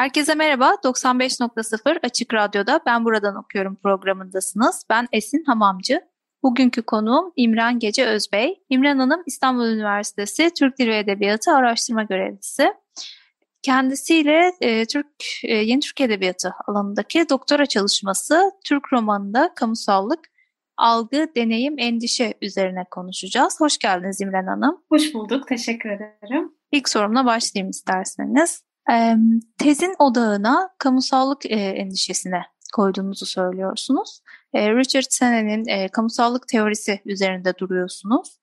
Herkese merhaba. 95.0 Açık Radyo'da Ben Buradan Okuyorum programındasınız. Ben Esin Hamamcı. Bugünkü konuğum İmran Gece Özbey. İmran Hanım İstanbul Üniversitesi Türk Dili ve Edebiyatı Araştırma Görevlisi. Kendisiyle e, Türk e, Yeni Türk Edebiyatı alanındaki doktora çalışması Türk romanında kamusallık, algı, deneyim, endişe üzerine konuşacağız. Hoş geldiniz İmran Hanım. Hoş bulduk. Teşekkür ederim. İlk sorumla başlayayım isterseniz. Tezin odağına kamusallık e, endişesine koyduğunuzu söylüyorsunuz. E, Richard Senne'nin e, kamusallık teorisi üzerinde duruyorsunuz.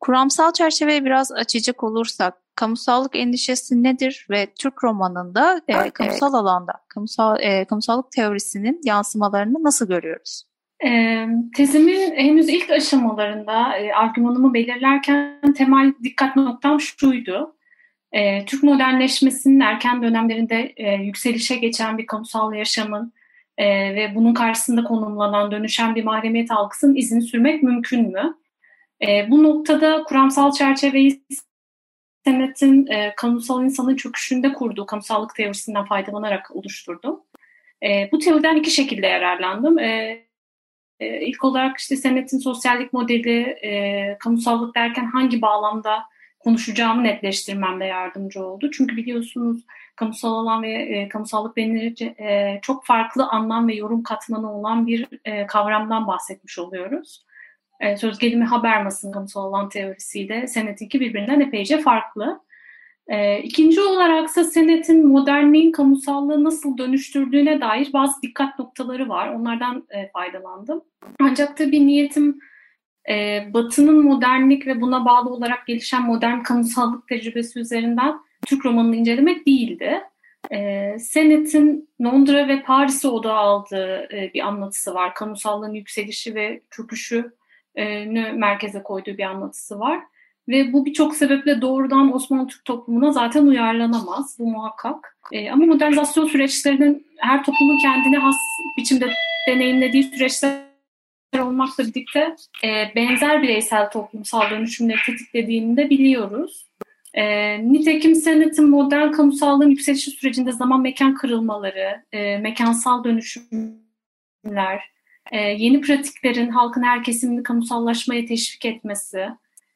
Kuramsal çerçeveyi biraz açacak olursak, kamusallık endişesi nedir ve Türk romanında e, kamusal alanda kamusal e, kamusallık teorisinin yansımalarını nasıl görüyoruz? E, tezimin henüz ilk aşamalarında e, argümanımı belirlerken temel dikkat noktam şuydu. E, Türk modernleşmesinin erken dönemlerinde e, yükselişe geçen bir kamusal yaşamın e, ve bunun karşısında konumlanan, dönüşen bir mahremiyet algısının izini sürmek mümkün mü? E, bu noktada kuramsal çerçeveyi senetin e, kamusal insanın çöküşünde kurduğu kamusallık teorisinden faydalanarak oluşturdum. E, bu teoriden iki şekilde yararlandım. E, e, ilk olarak işte senetin sosyallik modeli, e, kamusallık derken hangi bağlamda konuşacağımı netleştirmemde yardımcı oldu. Çünkü biliyorsunuz kamusal alan ve e, kamusallık denilince e, çok farklı anlam ve yorum katmanı olan bir e, kavramdan bahsetmiş oluyoruz. E, söz gelimi Habermas'ın kamusal alan teorisiyle senetinki birbirinden epeyce farklı. E, ikinci olaraksa senetin modernliğin kamusallığı nasıl dönüştürdüğüne dair bazı dikkat noktaları var. Onlardan e, faydalandım. Ancak tabii niyetim e, Batı'nın modernlik ve buna bağlı olarak gelişen modern kamusallık tecrübesi üzerinden Türk romanını incelemek değildi. E, Senet'in Londra ve Paris'e odağı aldığı e, bir anlatısı var. Kamusallığın yükselişi ve çöküşünü merkeze koyduğu bir anlatısı var. Ve bu birçok sebeple doğrudan Osmanlı Türk toplumuna zaten uyarlanamaz. Bu muhakkak. E, ama modernizasyon süreçlerinin her toplumun kendine has biçimde deneyimlediği süreçler olmakla birlikte e, benzer bireysel toplumsal dönüşümleri tetiklediğini de biliyoruz. E, nitekim senetin modern kamusallığın yükselişi sürecinde zaman mekan kırılmaları, e, mekansal dönüşümler, e, yeni pratiklerin halkın her kesimini kamusallaşmaya teşvik etmesi,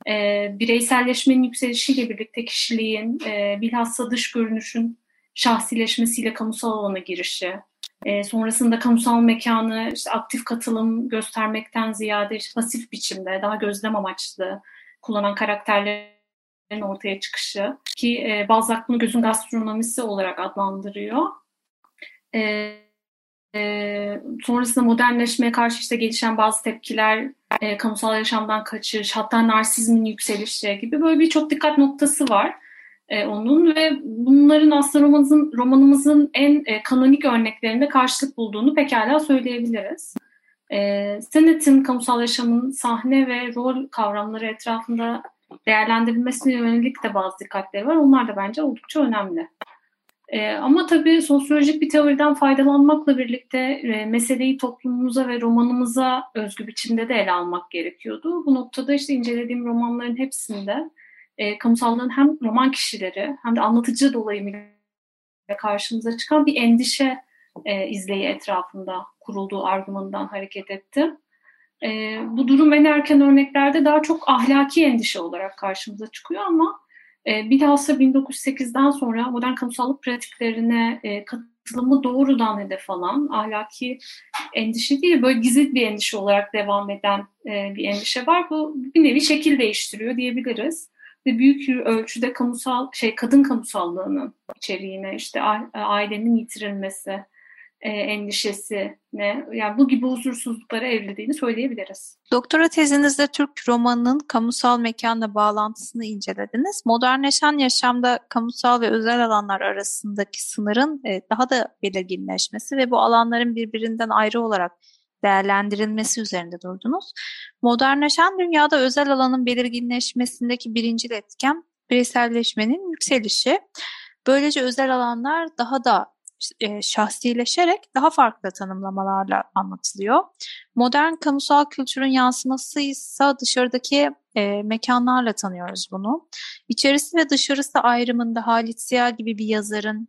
e, bireyselleşmenin yükselişiyle birlikte kişiliğin, e, bilhassa dış görünüşün şahsileşmesiyle kamusal alana girişi, e, sonrasında kamusal mekanı işte aktif katılım göstermekten ziyade işte pasif biçimde daha gözlem amaçlı kullanan karakterlerin ortaya çıkışı ki e, Balzac bunu gözün gastronomisi olarak adlandırıyor. E, e, sonrasında modernleşmeye karşı işte gelişen bazı tepkiler, e, kamusal yaşamdan kaçış, hatta narsizmin yükselişi gibi böyle birçok dikkat noktası var e, onun ve bunların aslında romanımızın, romanımızın en e, kanonik örneklerinde karşılık bulduğunu pekala söyleyebiliriz. E, Senet'in kamusal yaşamın sahne ve rol kavramları etrafında değerlendirilmesine yönelik de bazı dikkatleri var. Onlar da bence oldukça önemli. E, ama tabii sosyolojik bir teoriden faydalanmakla birlikte e, meseleyi toplumumuza ve romanımıza özgü biçimde de ele almak gerekiyordu. Bu noktada işte incelediğim romanların hepsinde e, kamusallığın hem roman kişileri hem de anlatıcı dolayımıyla karşımıza çıkan bir endişe e, izleyi etrafında kurulduğu argümanından hareket etti. E, bu durum en erken örneklerde daha çok ahlaki endişe olarak karşımıza çıkıyor ama e, bilhassa 1908'den sonra modern kamusallık pratiklerine e, katılımı doğrudan hedef alan ahlaki endişe değil, böyle gizli bir endişe olarak devam eden e, bir endişe var. Bu bir nevi şekil değiştiriyor diyebiliriz ve büyük ölçüde kamusal şey kadın kamusallığının içeriğine işte ailenin yitirilmesi, e, endişesi ne yani bu gibi huzursuzluklara evrildiğini söyleyebiliriz. Doktora tezinizde Türk romanının kamusal mekanla bağlantısını incelediniz. Modernleşen yaşamda kamusal ve özel alanlar arasındaki sınırın e, daha da belirginleşmesi ve bu alanların birbirinden ayrı olarak değerlendirilmesi üzerinde durdunuz. Modernleşen dünyada özel alanın belirginleşmesindeki birinci etken bireyselleşmenin yükselişi. Böylece özel alanlar daha da e, şahsileşerek daha farklı tanımlamalarla anlatılıyor. Modern kamusal kültürün yansıması ise dışarıdaki e, mekanlarla tanıyoruz bunu. İçerisi ve dışarısı ayrımında Halit Ziya gibi bir yazarın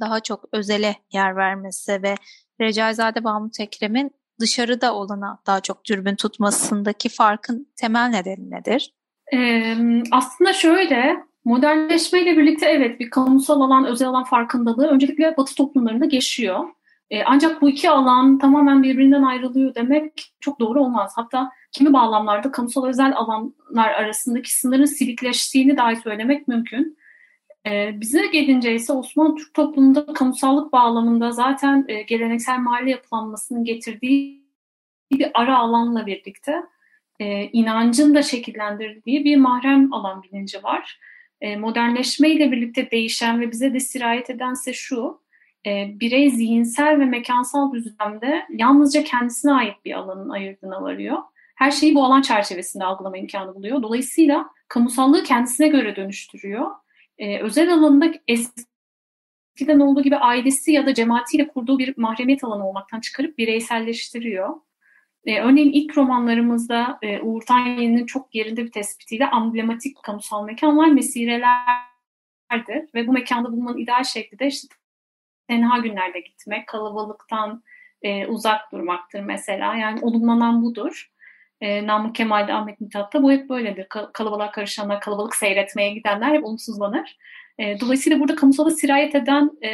daha çok özele yer vermesi ve Recaizade Mahmut Ekrem'in dışarıda olana daha çok dürbün tutmasındaki farkın temel nedeni nedir? Ee, aslında şöyle, modernleşmeyle birlikte evet bir kamusal alan, özel alan farkındalığı öncelikle Batı toplumlarında geçiyor. Ee, ancak bu iki alan tamamen birbirinden ayrılıyor demek çok doğru olmaz. Hatta kimi bağlamlarda kamusal özel alanlar arasındaki sınırın silikleştiğini dahi söylemek mümkün. E, bize gelince ise Osmanlı Türk toplumunda kamusallık bağlamında zaten e, geleneksel mahalle yapılanmasının getirdiği bir ara alanla birlikte e, inancın da şekillendirdiği bir mahrem alan bilinci var. E, modernleşmeyle birlikte değişen ve bize de sirayet edense şu, e, birey zihinsel ve mekansal düzlemde yalnızca kendisine ait bir alanın ayırdığına varıyor. Her şeyi bu alan çerçevesinde algılama imkanı buluyor. Dolayısıyla kamusallığı kendisine göre dönüştürüyor e, özel alanında eskiden olduğu gibi ailesi ya da cemaatiyle kurduğu bir mahremiyet alanı olmaktan çıkarıp bireyselleştiriyor. E, örneğin ilk romanlarımızda e, Uğur Tanyeli'nin çok yerinde bir tespitiyle amblematik kamusal mekanlar mesirelerdir ve bu mekanda bulunmanın ideal şekli de işte tenha günlerde gitmek, kalabalıktan e, uzak durmaktır mesela. Yani olumlanan budur. E, Namık Kemal'de, Ahmet Mithat'ta bu hep böyledir. Kalabalığa karışanlar, kalabalık seyretmeye gidenler hep olumsuzlanır. E, dolayısıyla burada kamusala sirayet eden e,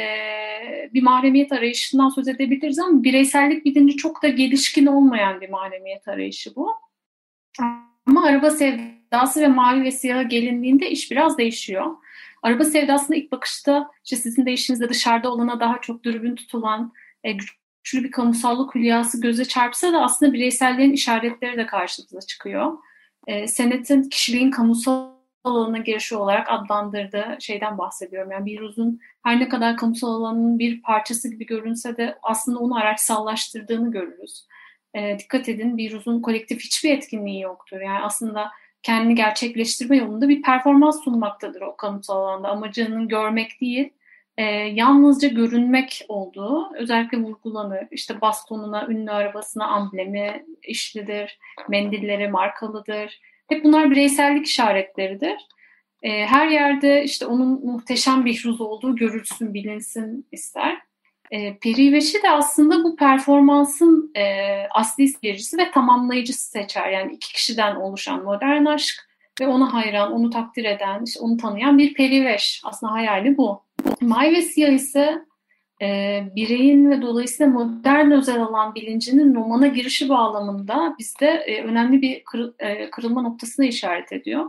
bir mahremiyet arayışından söz edebiliriz ama bireysellik bilinci çok da gelişkin olmayan bir mahremiyet arayışı bu. Ama araba sevdası ve mavi ve siyaha gelindiğinde iş biraz değişiyor. Araba sevdasında ilk bakışta işte sizin de işinizde dışarıda olana daha çok dürbün tutulan, e, güçlü bir kamusallık hülyası göze çarpsa da aslında bireysellerin işaretleri de karşımıza çıkıyor. E, Senet'in kişiliğin kamusal alanına girişi olarak adlandırdığı şeyden bahsediyorum. Yani bir uzun her ne kadar kamusal alanın bir parçası gibi görünse de aslında onu araçsallaştırdığını görürüz. E, dikkat edin bir uzun kolektif hiçbir etkinliği yoktur. Yani aslında kendini gerçekleştirme yolunda bir performans sunmaktadır o kamusal alanda. Amacının görmek değil, e, yalnızca görünmek olduğu özellikle vurgulanır. İşte bastonuna, ünlü arabasına amblemi işlidir, mendilleri markalıdır. Hep bunlar bireysellik işaretleridir. E, her yerde işte onun muhteşem bir ruz olduğu görülsün, bilinsin ister. E, Periveş'i de aslında bu performansın e, asli seyircisi ve tamamlayıcısı seçer. Yani iki kişiden oluşan modern aşk ve ona hayran, onu takdir eden, işte onu tanıyan bir periveş. Aslında hayali bu. May ve Siyah ise e, bireyin ve dolayısıyla modern özel alan bilincinin romana girişi bağlamında bizde e, önemli bir kır, e, kırılma noktasına işaret ediyor.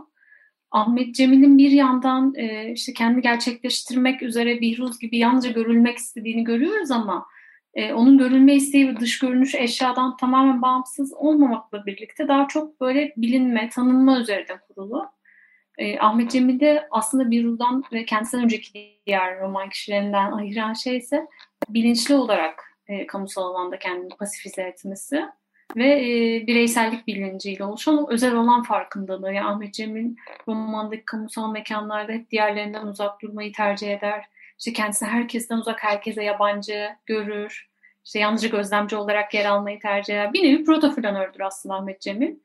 Ahmet Cemil'in bir yandan e, işte kendi gerçekleştirmek üzere Bihruz gibi yalnızca görülmek istediğini görüyoruz ama e, onun görülme isteği ve dış görünüş eşyadan tamamen bağımsız olmamakla birlikte daha çok böyle bilinme, tanınma üzerinde kurulu. E, Ahmet Cemil'i aslında bir ruhdan ve kendisinden önceki diğer roman kişilerinden ayıran şey ise bilinçli olarak e, kamusal alanda kendini pasifize etmesi ve e, bireysellik bilinciyle oluşan o özel olan farkındalığı. Yani Ahmet Cemil romandaki kamusal mekanlarda hep diğerlerinden uzak durmayı tercih eder. İşte kendisini herkesten uzak, herkese yabancı görür. İşte yalnızca gözlemci olarak yer almayı tercih eder. Bir nevi protoflanördür aslında Ahmet Cemil.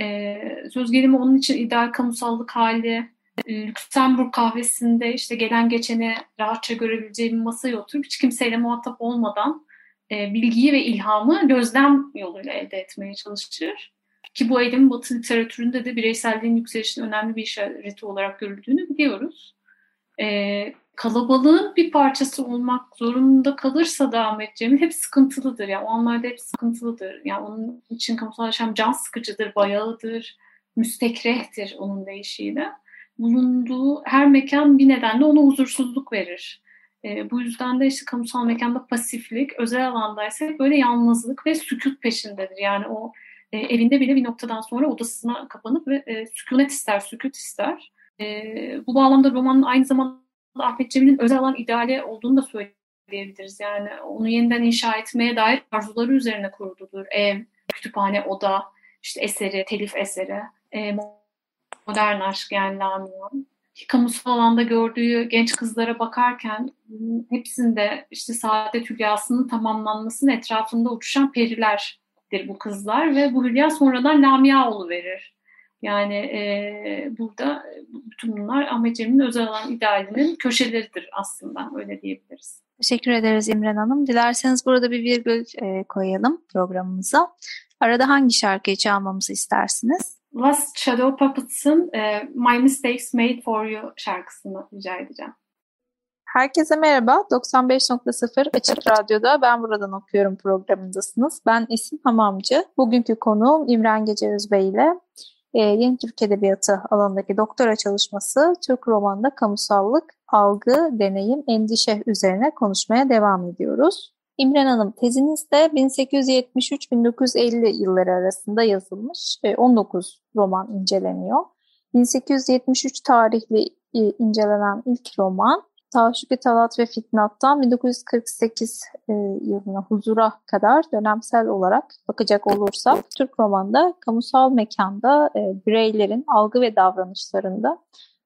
E, söz gelimi onun için ideal kamusallık hali, e, Lüksemburg kahvesinde işte gelen geçeni rahatça görebileceği bir masaya oturup hiç kimseyle muhatap olmadan e, bilgiyi ve ilhamı gözlem yoluyla elde etmeye çalışır. Ki bu eğilimin Batı literatüründe de bireyselliğin yükselişinin önemli bir işareti olarak görüldüğünü biliyoruz. E, kalabalığın bir parçası olmak zorunda kalırsa da Ahmet Cemil hep sıkıntılıdır. Yani o anlarda hep sıkıntılıdır. Yani onun için kamusal yaşam can sıkıcıdır, bayağıdır, müstekrehtir onun deyişiyle. Bulunduğu her mekan bir nedenle ona huzursuzluk verir. E, bu yüzden de işte kamusal mekanda pasiflik, özel alandaysa böyle yalnızlık ve sükut peşindedir. Yani o e, evinde bile bir noktadan sonra odasına kapanıp ve e, sükunet ister, sükut ister. E, bu bağlamda romanın aynı zamanda Ahmet Cemil'in özel alan ideali olduğunu da söyleyebiliriz. Yani onu yeniden inşa etmeye dair arzuları üzerine kuruludur. Ev, kütüphane, oda, işte eseri, telif eseri, e, modern aşk yani Lamia. Kamusal alanda gördüğü genç kızlara bakarken hepsinde işte saadet hülyasının tamamlanmasının etrafında uçuşan perilerdir bu kızlar ve bu hülya sonradan Lamia verir. Yani e, burada bütün bunlar Ahmet Cemil'in özel alan idealinin köşeleridir aslında öyle diyebiliriz. Teşekkür ederiz İmren Hanım. Dilerseniz burada bir virgül e, koyalım programımıza. Arada hangi şarkıyı çalmamızı istersiniz? Last Shadow Puppets'ın e, My Mistakes Made For You şarkısını rica edeceğim. Herkese merhaba. 95.0 Açık Radyo'da Ben Buradan Okuyorum programındasınız. Ben Esin Hamamcı. Bugünkü konuğum İmren Gece Özbey ile e, Yeni Türk Edebiyatı alanındaki doktora çalışması Türk romanında kamusallık, algı, deneyim, endişe üzerine konuşmaya devam ediyoruz. İmren Hanım tezinizde 1873-1950 yılları arasında yazılmış 19 roman inceleniyor. 1873 tarihli incelenen ilk roman Taşuki Talat ve Fitnat'tan 1948 e, yılına huzura kadar dönemsel olarak bakacak olursak Türk romanda kamusal mekanda e, bireylerin algı ve davranışlarında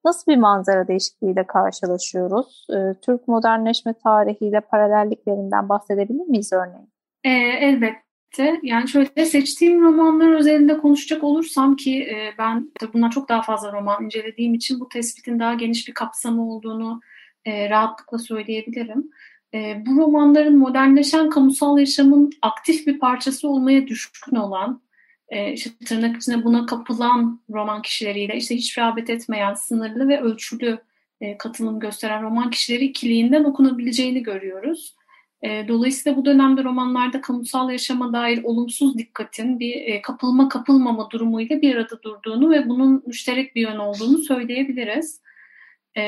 nasıl bir manzara değişikliğiyle karşılaşıyoruz? E, Türk modernleşme tarihiyle paralelliklerinden bahsedebilir miyiz örneğin? E, elbette. Yani şöyle seçtiğim romanlar üzerinde konuşacak olursam ki e, ben bundan çok daha fazla roman incelediğim için bu tespitin daha geniş bir kapsamı olduğunu e, rahatlıkla söyleyebilirim. E, bu romanların modernleşen kamusal yaşamın aktif bir parçası olmaya düşkün olan, e, işte tırnak içinde buna kapılan roman kişileriyle işte hiç rağbet etmeyen, sınırlı ve ölçülü e, katılım gösteren roman kişileri ikiliğinden okunabileceğini görüyoruz. E, dolayısıyla bu dönemde romanlarda kamusal yaşama dair olumsuz dikkatin bir e, kapılma kapılmama durumuyla bir arada durduğunu ve bunun müşterek bir yön olduğunu söyleyebiliriz. E,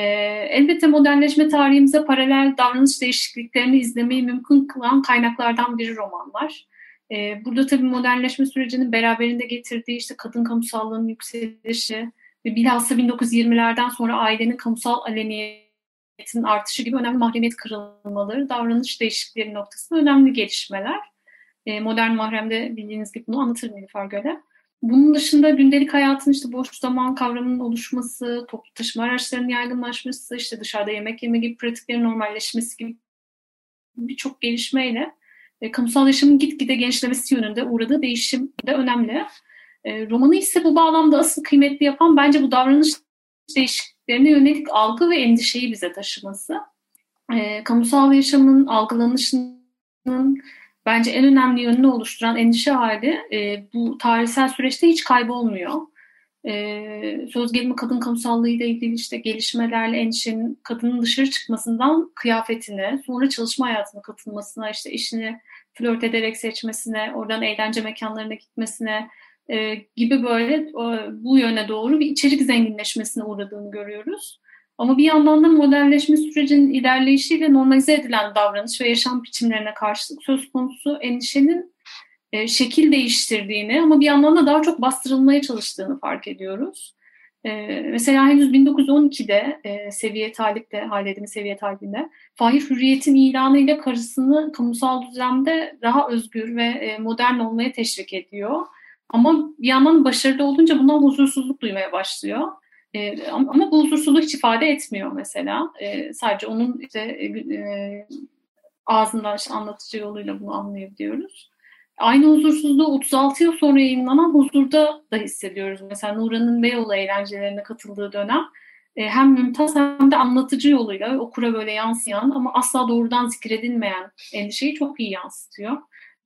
elbette modernleşme tarihimize paralel davranış değişikliklerini izlemeyi mümkün kılan kaynaklardan biri romanlar. E, burada tabii modernleşme sürecinin beraberinde getirdiği işte kadın kamusallığının yükselişi ve bilhassa 1920'lerden sonra ailenin kamusal aleniyetin artışı gibi önemli mahremiyet kırılmaları, davranış değişiklikleri noktasında önemli gelişmeler. E, modern mahremde bildiğiniz gibi bunu anlatır Nilüfer Göle. Bunun dışında gündelik hayatın işte boş zaman kavramının oluşması, toplu taşıma araçlarının yaygınlaşması, işte dışarıda yemek yeme gibi pratiklerin normalleşmesi gibi birçok gelişmeyle e, kamusal yaşamın gitgide gençlemesi yönünde uğradığı değişim de önemli. E, romanı ise bu bağlamda asıl kıymetli yapan bence bu davranış değişikliklerine yönelik algı ve endişeyi bize taşıması. E, kamusal yaşamın algılanışının bence en önemli yönünü oluşturan endişe hali e, bu tarihsel süreçte hiç kaybolmuyor. E, söz gelimi kadın kamusallığı ile ilgili işte gelişmelerle endişenin kadının dışarı çıkmasından kıyafetine, sonra çalışma hayatına katılmasına, işte işini flört ederek seçmesine, oradan eğlence mekanlarına gitmesine e, gibi böyle e, bu yöne doğru bir içerik zenginleşmesine uğradığını görüyoruz. Ama bir yandan da modernleşme sürecinin ilerleyişiyle normalize edilen davranış ve yaşam biçimlerine karşılık söz konusu endişenin e, şekil değiştirdiğini ama bir yandan da daha çok bastırılmaya çalıştığını fark ediyoruz. E, mesela henüz 1912'de e, Seviye Talip'te, Halidemi Seviye Talip'inde Fahir Hürriyet'in ilanıyla karısını kamusal düzlemde daha özgür ve e, modern olmaya teşvik ediyor. Ama bir yandan başarılı olunca bundan huzursuzluk duymaya başlıyor. E, ama, bu huzursuzluk hiç ifade etmiyor mesela. E, sadece onun işte e, e, ağzından işte anlatıcı yoluyla bunu anlayabiliyoruz. Aynı huzursuzluğu 36 yıl sonra yayınlanan Huzur'da da hissediyoruz. Mesela Nura'nın Beyoğlu eğlencelerine katıldığı dönem e, hem mümtaz hem de anlatıcı yoluyla okura böyle yansıyan ama asla doğrudan zikredilmeyen endişeyi çok iyi yansıtıyor.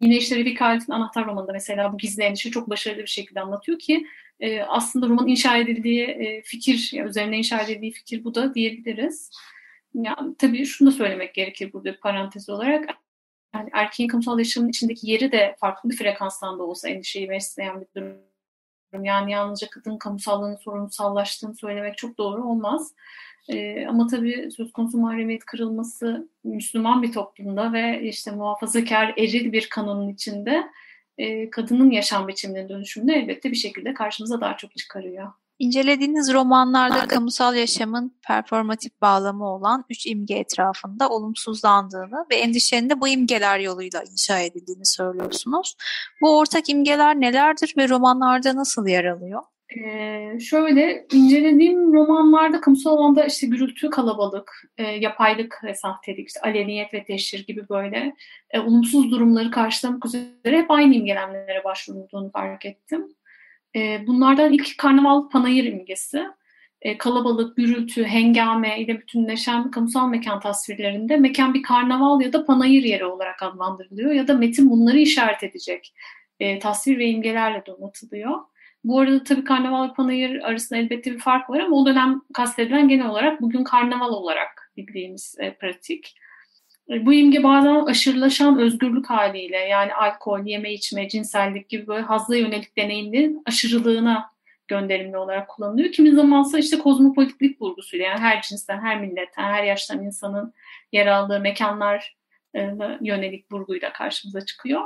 Yine işte Refik Halit'in Anahtar romanında mesela bu gizli endişe çok başarılı bir şekilde anlatıyor ki e, aslında roman inşa edildiği e, fikir, yani üzerine inşa edildiği fikir bu da diyebiliriz. Yani, tabii şunu da söylemek gerekir burada bir parantez olarak. Yani erkeğin kamusal yaşamın içindeki yeri de farklı bir frekanstan da olsa endişeyi besleyen bir durum Yani yalnızca kadın kamusallığının sorunsallaştığını söylemek çok doğru olmaz. E, ama tabii söz konusu mahremiyet kırılması Müslüman bir toplumda ve işte muhafazakar eril bir kanunun içinde e, kadının yaşam biçimine dönüşümünü elbette bir şekilde karşımıza daha çok çıkarıyor. İncelediğiniz romanlarda Nerede? kamusal yaşamın performatif bağlamı olan üç imge etrafında olumsuzlandığını ve endişenin de bu imgeler yoluyla inşa edildiğini söylüyorsunuz. Bu ortak imgeler nelerdir ve romanlarda nasıl yer alıyor? Ee, şöyle incelediğim romanlarda kamusal alanda işte gürültü, kalabalık, e, yapaylık ve sahtelik, işte aleniyet ve teşhir gibi böyle e, olumsuz durumları karşılamak üzere hep aynı imgelenmelere başvurulduğunu fark ettim. E, bunlardan ilk karnaval panayır imgesi. E, kalabalık, gürültü, hengame ile bütünleşen kamusal mekan tasvirlerinde mekan bir karnaval ya da panayır yeri olarak adlandırılıyor ya da metin bunları işaret edecek e, tasvir ve imgelerle donatılıyor. Bu arada tabii karnaval panayır arasında elbette bir fark var ama o dönem kastedilen genel olarak bugün karnaval olarak bildiğimiz e, pratik. E, bu imge bazen aşırılaşan özgürlük haliyle yani alkol, yeme içme, cinsellik gibi böyle hazla yönelik deneyimlerin aşırılığına gönderimli olarak kullanılıyor. Kimi zamansa işte kozmopolitlik vurgusuyla yani her cinsten, her milletten, her yaştan insanın yer aldığı mekanlar e, yönelik vurguyla karşımıza çıkıyor.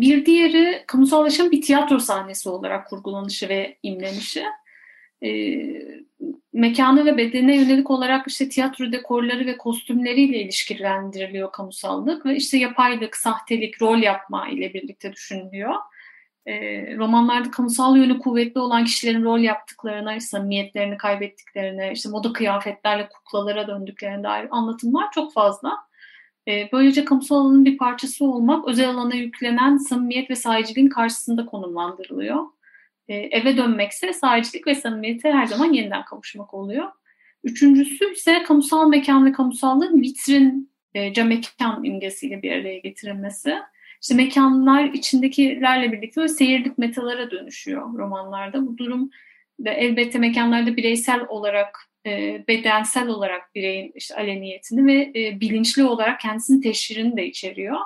Bir diğeri kamusallaşan bir tiyatro sahnesi olarak kurgulanışı ve imlenişi e, mekanı ve bedene yönelik olarak işte tiyatro dekorları ve kostümleriyle ilişkilendiriliyor kamusallık ve işte yapaylık, sahtelik, rol yapma ile birlikte düşünülüyor. Romanlarda kamusal yönü kuvvetli olan kişilerin rol yaptıklarına, samimiyetlerini kaybettiklerine, işte moda kıyafetlerle kuklalara döndüklerine dair anlatımlar çok fazla. E, böylece kamusal alanın bir parçası olmak özel alana yüklenen samimiyet ve sahiciliğin karşısında konumlandırılıyor. E, eve dönmekse sahicilik ve samimiyete her zaman yeniden kavuşmak oluyor. Üçüncüsü ise kamusal mekan ve kamusallığın vitrin, e, cam mekan imgesiyle bir araya getirilmesi. İşte mekanlar içindekilerle birlikte seyirlik metalara dönüşüyor romanlarda. Bu durum ve elbette mekanlarda bireysel olarak, e, bedensel olarak bireyin işte aleniyetini ve e, bilinçli olarak kendisinin teşhirini de içeriyor.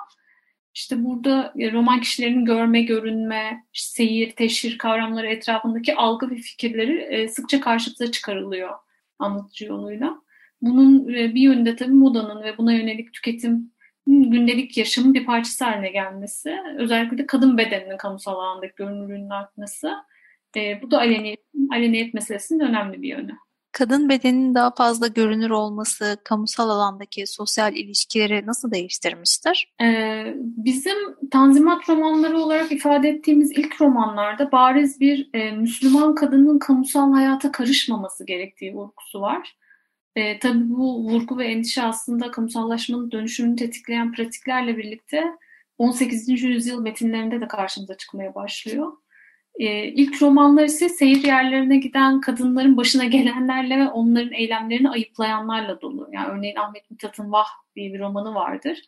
İşte burada e, roman kişilerin görme, görünme, seyir, teşhir kavramları etrafındaki algı ve fikirleri sıkça karşımıza çıkarılıyor anlatıcı yoluyla. Bunun bir yönde tabii modanın ve buna yönelik tüketim gündelik yaşamın bir parçası haline gelmesi, özellikle de kadın bedeninin kamusal alandaki görünürlüğünün artması, bu da aleniyet, aleniyet meselesinin önemli bir yönü kadın bedeninin daha fazla görünür olması kamusal alandaki sosyal ilişkileri nasıl değiştirmiştir? Ee, bizim Tanzimat romanları olarak ifade ettiğimiz ilk romanlarda bariz bir e, Müslüman kadının kamusal hayata karışmaması gerektiği vurgusu var. E, tabii bu vurgu ve endişe aslında kamusallaşmanın dönüşümünü tetikleyen pratiklerle birlikte 18. yüzyıl metinlerinde de karşımıza çıkmaya başlıyor. E, ilk romanlar ise seyir yerlerine giden kadınların başına gelenlerle ve onların eylemlerini ayıplayanlarla dolu. Yani örneğin Ahmet Mithat'ın Vah diye bir romanı vardır.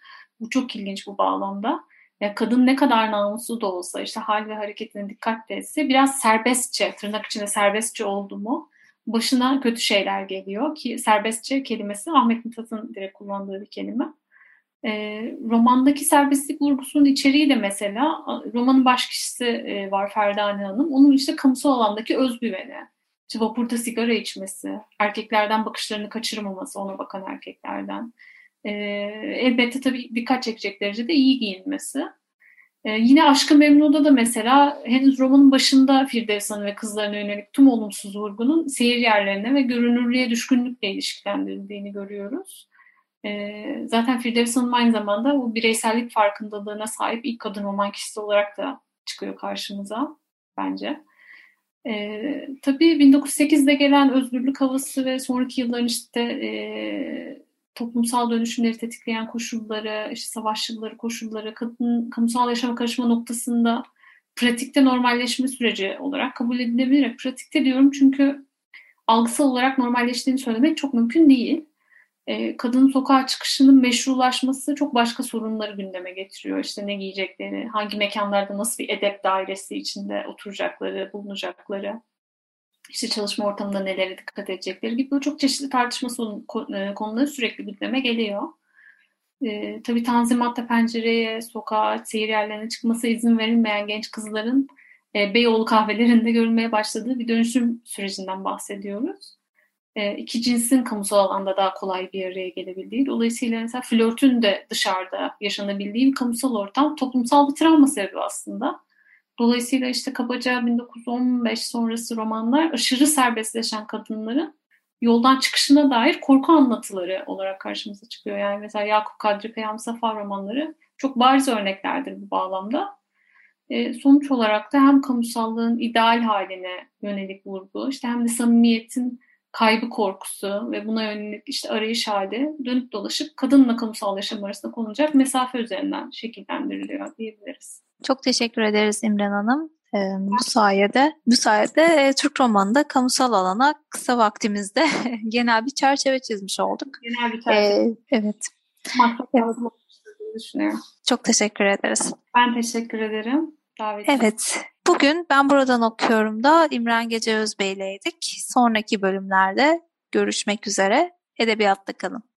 Bu çok ilginç bu bağlamda. Ya kadın ne kadar namuslu da olsa işte hal ve hareketine dikkat etse biraz serbestçe, tırnak içinde serbestçe oldu mu başına kötü şeyler geliyor ki serbestçe kelimesi Ahmet Mithat'ın direkt kullandığı bir kelime. E, romandaki serbestlik vurgusunun içeriği de mesela romanın baş kişisi e, var Ferdane Hanım. Onun işte kamusal alandaki özgüveni. İşte vapurda sigara içmesi, erkeklerden bakışlarını kaçırmaması ona bakan erkeklerden. E, elbette tabii dikkat çekecek derecede iyi giyinmesi. E, yine Aşkı Memnu'da da mesela henüz romanın başında Firdevs Hanım ve kızlarına yönelik tüm olumsuz vurgunun seyir yerlerine ve görünürlüğe düşkünlükle ilişkilendirildiğini görüyoruz. E, zaten Firdevs Hanım aynı zamanda bu bireysellik farkındalığına sahip ilk kadın roman kişisi olarak da çıkıyor karşımıza bence. E, tabii 1908'de gelen özgürlük havası ve sonraki yılların işte e, toplumsal dönüşümleri tetikleyen koşulları, işte savaş yılları koşulları, kadın kamusal yaşama karışma noktasında pratikte normalleşme süreci olarak kabul edilebilir. Pratikte diyorum çünkü algısal olarak normalleştiğini söylemek çok mümkün değil e, kadının sokağa çıkışının meşrulaşması çok başka sorunları gündeme getiriyor. İşte ne giyeceklerini, hangi mekanlarda nasıl bir edep dairesi içinde oturacakları, bulunacakları, işte çalışma ortamında nelere dikkat edecekleri gibi çok çeşitli tartışma e, konuları sürekli gündeme geliyor. E, tabii Tanzimat'ta pencereye, sokağa, seyir yerlerine çıkması izin verilmeyen genç kızların e, Beyoğlu kahvelerinde görülmeye başladığı bir dönüşüm sürecinden bahsediyoruz. E, iki cinsin kamusal alanda daha kolay bir araya gelebildiği. Dolayısıyla mesela flörtün de dışarıda yaşanabildiği bir kamusal ortam toplumsal bir travma sebebi aslında. Dolayısıyla işte kabaca 1915 sonrası romanlar aşırı serbestleşen kadınların yoldan çıkışına dair korku anlatıları olarak karşımıza çıkıyor. Yani mesela Yakup Kadri Peyam Safa romanları çok bariz örneklerdir bu bağlamda. E, sonuç olarak da hem kamusallığın ideal haline yönelik vurgu, işte hem de samimiyetin kaybı korkusu ve buna yönelik işte arayış hali dönüp dolaşıp kadınla kamusal yaşam arasında konulacak mesafe üzerinden şekillendiriliyor diyebiliriz. Çok teşekkür ederiz İmren Hanım. Ee, bu sayede bu sayede e, Türk romanında kamusal alana kısa vaktimizde genel bir çerçeve çizmiş olduk. Genel bir çerçeve. Ee, evet. evet. düşünüyorum. Çok teşekkür ederiz. Ben teşekkür ederim. Davet evet. Bugün ben buradan okuyorum da İmran Gece Özbey'leydik. Sonraki bölümlerde görüşmek üzere. Edebiyatta kalın.